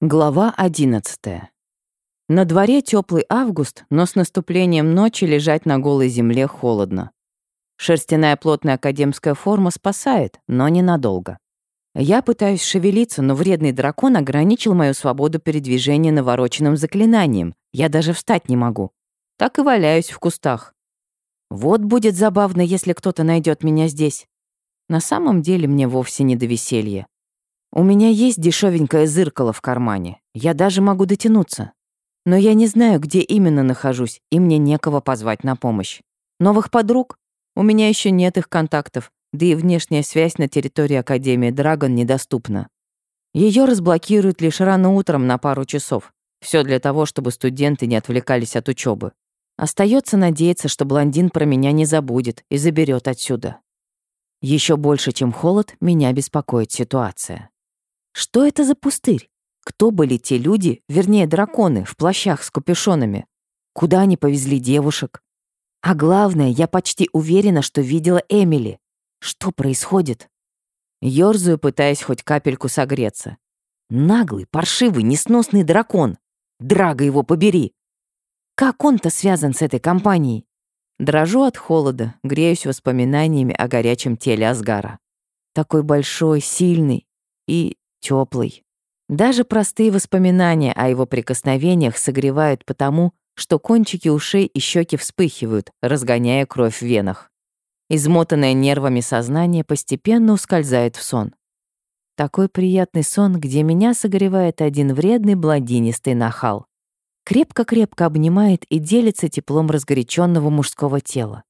Глава 11. На дворе теплый август, но с наступлением ночи лежать на голой земле холодно. Шерстяная плотная академская форма спасает, но ненадолго. Я пытаюсь шевелиться, но вредный дракон ограничил мою свободу передвижения навороченным заклинанием. Я даже встать не могу. Так и валяюсь в кустах. Вот будет забавно, если кто-то найдет меня здесь. На самом деле мне вовсе не до веселья. У меня есть дешевенькое зеркало в кармане. Я даже могу дотянуться. Но я не знаю, где именно нахожусь, и мне некого позвать на помощь. Новых подруг? У меня еще нет их контактов, да и внешняя связь на территории Академии Драгон недоступна. Ее разблокируют лишь рано утром на пару часов. Все для того, чтобы студенты не отвлекались от учебы. Остается надеяться, что блондин про меня не забудет и заберет отсюда. Еще больше, чем холод, меня беспокоит ситуация. Что это за пустырь? Кто были те люди, вернее, драконы, в плащах с капюшонами? Куда они повезли девушек? А главное, я почти уверена, что видела Эмили. Что происходит? Ёрзаю, пытаясь хоть капельку согреться. Наглый, паршивый, несносный дракон. Драга его побери. Как он-то связан с этой компанией? Дрожу от холода, греюсь воспоминаниями о горячем теле Асгара. Такой большой, сильный и теплый. Даже простые воспоминания о его прикосновениях согревают потому, что кончики ушей и щеки вспыхивают, разгоняя кровь в венах. Измотанное нервами сознание постепенно ускользает в сон. Такой приятный сон, где меня согревает один вредный бладинистый нахал. Крепко-крепко обнимает и делится теплом разгоряченного мужского тела.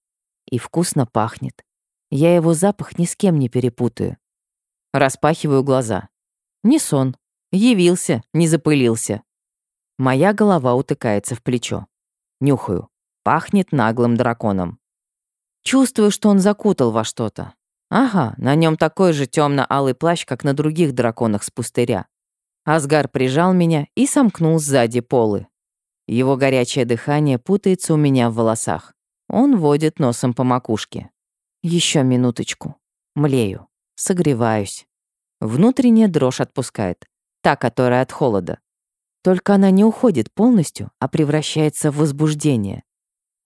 И вкусно пахнет. Я его запах ни с кем не перепутаю. Распахиваю глаза. Не сон. Явился, не запылился. Моя голова утыкается в плечо. Нюхаю. Пахнет наглым драконом. Чувствую, что он закутал во что-то. Ага, на нем такой же темно-алый плащ, как на других драконах с пустыря. Асгар прижал меня и сомкнул сзади полы. Его горячее дыхание путается у меня в волосах. Он водит носом по макушке. Еще минуточку. Млею. Согреваюсь. Внутренняя дрожь отпускает. Та, которая от холода. Только она не уходит полностью, а превращается в возбуждение.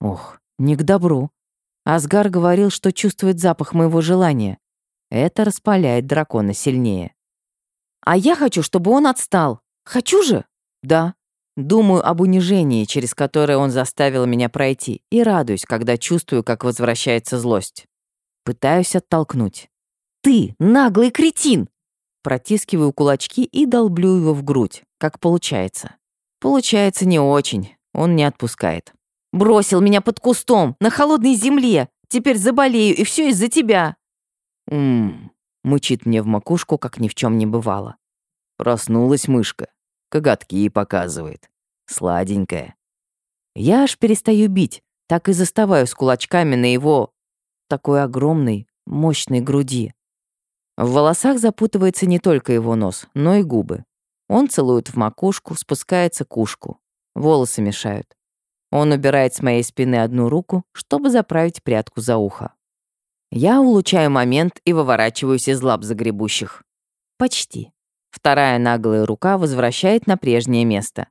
Ох, не к добру. Асгар говорил, что чувствует запах моего желания. Это распаляет дракона сильнее. А я хочу, чтобы он отстал. Хочу же? Да. Думаю об унижении, через которое он заставил меня пройти, и радуюсь, когда чувствую, как возвращается злость. Пытаюсь оттолкнуть. «Ты, наглый кретин! Протискиваю кулачки и долблю его в грудь, как получается. Получается не очень, он не отпускает. «Бросил меня под кустом, на холодной земле! Теперь заболею, и все из-за тебя!» «Ммм», — мучит мне в макушку, как ни в чем не бывало. Проснулась мышка, коготки и показывает. Сладенькая. Я аж перестаю бить, так и заставаю с кулачками на его такой огромной, мощной груди. В волосах запутывается не только его нос, но и губы. Он целует в макушку, спускается к ушку. Волосы мешают. Он убирает с моей спины одну руку, чтобы заправить прядку за ухо. Я улучшаю момент и выворачиваюсь из лап загребущих. Почти. Вторая наглая рука возвращает на прежнее место.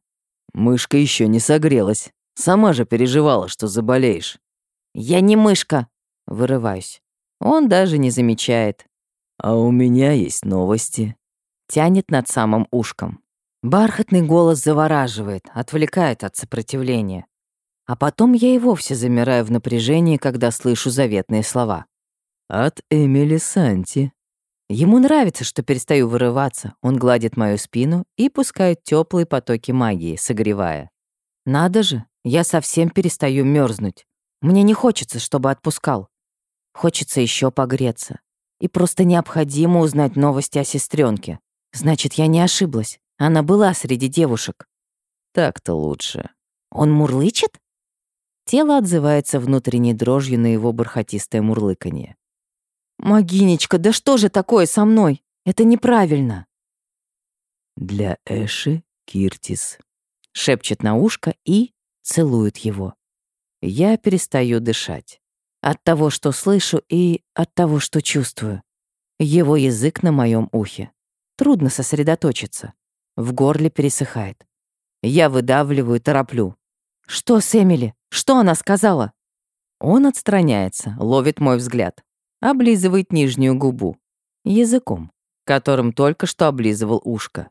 Мышка еще не согрелась. Сама же переживала, что заболеешь. Я не мышка. Вырываюсь. Он даже не замечает. «А у меня есть новости», — тянет над самым ушком. Бархатный голос завораживает, отвлекает от сопротивления. А потом я и вовсе замираю в напряжении, когда слышу заветные слова. «От Эмили Санти». Ему нравится, что перестаю вырываться. Он гладит мою спину и пускает теплые потоки магии, согревая. Надо же, я совсем перестаю мерзнуть. Мне не хочется, чтобы отпускал. Хочется еще погреться. И просто необходимо узнать новости о сестренке. Значит, я не ошиблась. Она была среди девушек. Так-то лучше. Он мурлычет? Тело отзывается внутренней дрожью на его бархатистое мурлыканье. «Магинечка, да что же такое со мной? Это неправильно!» «Для Эши Киртис», — шепчет на ушко и целует его. Я перестаю дышать. От того, что слышу, и от того, что чувствую. Его язык на моем ухе. Трудно сосредоточиться. В горле пересыхает. Я выдавливаю, тороплю. «Что с Эмили? Что она сказала?» Он отстраняется, ловит мой взгляд. Облизывает нижнюю губу. Языком, которым только что облизывал ушко.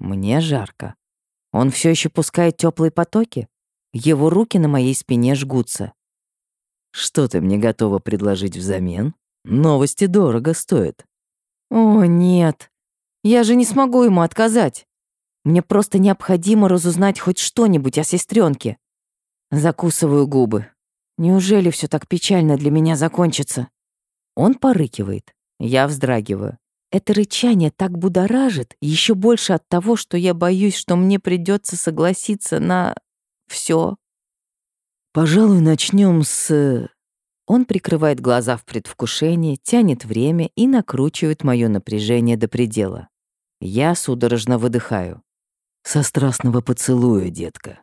Мне жарко. Он все еще пускает теплые потоки? Его руки на моей спине жгутся. Что ты мне готова предложить взамен? Новости дорого стоят. О, нет. Я же не смогу ему отказать. Мне просто необходимо разузнать хоть что-нибудь о сестренке. Закусываю губы. Неужели все так печально для меня закончится? Он порыкивает. Я вздрагиваю. Это рычание так будоражит, еще больше от того, что я боюсь, что мне придется согласиться на все. Пожалуй, начнем с... Он прикрывает глаза в предвкушении, тянет время и накручивает мое напряжение до предела. Я судорожно выдыхаю. «Со страстного поцелуя, детка».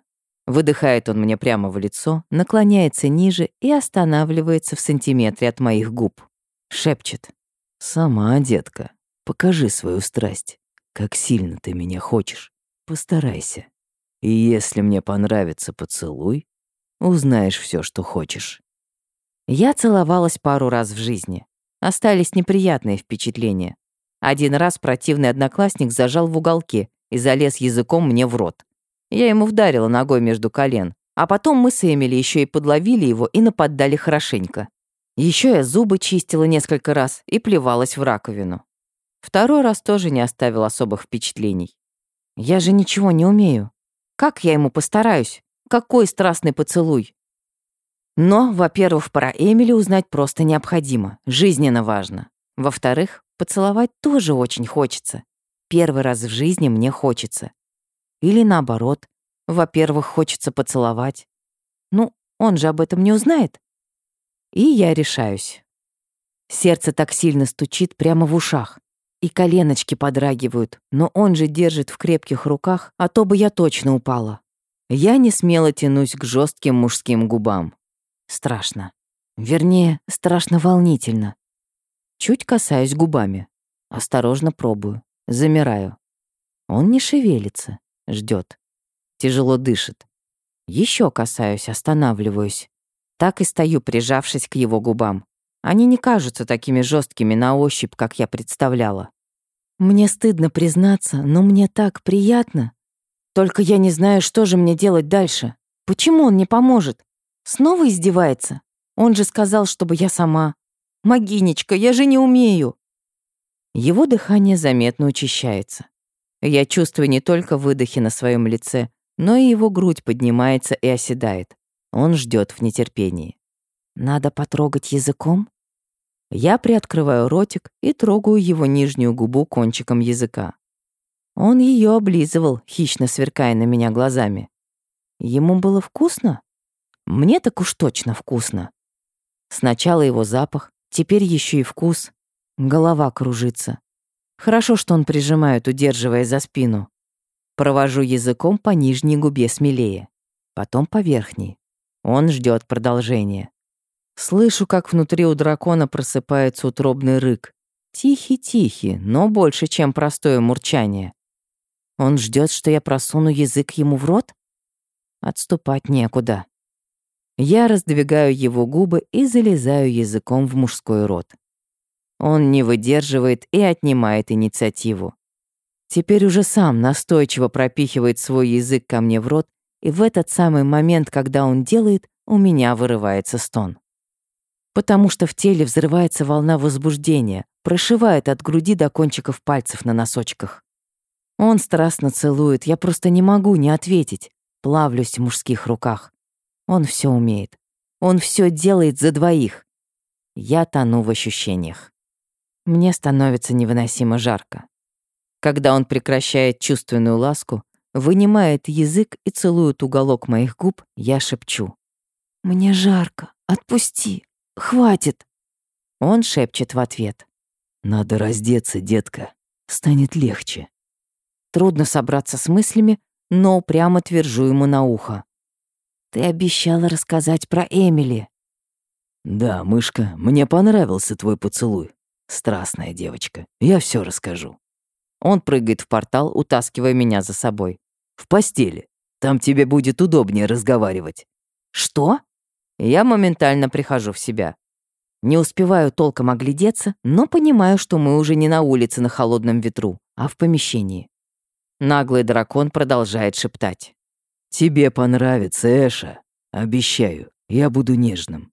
Выдыхает он мне прямо в лицо, наклоняется ниже и останавливается в сантиметре от моих губ. Шепчет. «Сама, детка, покажи свою страсть. Как сильно ты меня хочешь. Постарайся. И если мне понравится поцелуй, узнаешь все, что хочешь». Я целовалась пару раз в жизни. Остались неприятные впечатления. Один раз противный одноклассник зажал в уголке и залез языком мне в рот. Я ему вдарила ногой между колен, а потом мы с Эмили еще и подловили его и нападали хорошенько. Еще я зубы чистила несколько раз и плевалась в раковину. Второй раз тоже не оставил особых впечатлений. Я же ничего не умею. Как я ему постараюсь? Какой страстный поцелуй? Но, во-первых, про Эмили узнать просто необходимо, жизненно важно. Во-вторых, поцеловать тоже очень хочется. Первый раз в жизни мне хочется. Или наоборот, во-первых, хочется поцеловать. Ну, он же об этом не узнает. И я решаюсь. Сердце так сильно стучит прямо в ушах. И коленочки подрагивают, но он же держит в крепких руках, а то бы я точно упала. Я не смело тянусь к жестким мужским губам. Страшно. Вернее, страшно волнительно. Чуть касаюсь губами. Осторожно пробую. Замираю. Он не шевелится, ждет. Тяжело дышит. Еще касаюсь, останавливаюсь. Так и стою, прижавшись к его губам. Они не кажутся такими жесткими на ощупь, как я представляла. Мне стыдно признаться, но мне так приятно. Только я не знаю, что же мне делать дальше. Почему он не поможет? Снова издевается? Он же сказал, чтобы я сама. Магинечка, я же не умею. Его дыхание заметно учащается. Я чувствую не только выдохи на своем лице, но и его грудь поднимается и оседает. Он ждет в нетерпении. Надо потрогать языком? Я приоткрываю ротик и трогаю его нижнюю губу кончиком языка. Он ее облизывал, хищно сверкая на меня глазами. Ему было вкусно? Мне так уж точно вкусно. Сначала его запах, теперь еще и вкус. Голова кружится. Хорошо, что он прижимает, удерживая за спину. Провожу языком по нижней губе смелее, потом по верхней. Он ждет продолжения. Слышу, как внутри у дракона просыпается утробный рык. Тихий-тихий, но больше, чем простое мурчание. Он ждет, что я просуну язык ему в рот? Отступать некуда. Я раздвигаю его губы и залезаю языком в мужской рот. Он не выдерживает и отнимает инициативу. Теперь уже сам настойчиво пропихивает свой язык ко мне в рот, и в этот самый момент, когда он делает, у меня вырывается стон. Потому что в теле взрывается волна возбуждения, прошивает от груди до кончиков пальцев на носочках. Он страстно целует, я просто не могу не ответить. Плавлюсь в мужских руках. Он все умеет. Он все делает за двоих. Я тону в ощущениях. Мне становится невыносимо жарко. Когда он прекращает чувственную ласку, вынимает язык и целует уголок моих губ, я шепчу. «Мне жарко. Отпусти. Хватит». Он шепчет в ответ. «Надо раздеться, детка. Станет легче». Трудно собраться с мыслями, но прямо твержу ему на ухо. «Ты обещала рассказать про Эмили». «Да, мышка, мне понравился твой поцелуй. Страстная девочка. Я все расскажу». Он прыгает в портал, утаскивая меня за собой. «В постели. Там тебе будет удобнее разговаривать». «Что?» Я моментально прихожу в себя. Не успеваю толком оглядеться, но понимаю, что мы уже не на улице на холодном ветру, а в помещении. Наглый дракон продолжает шептать. «Тебе понравится, Эша. Обещаю, я буду нежным.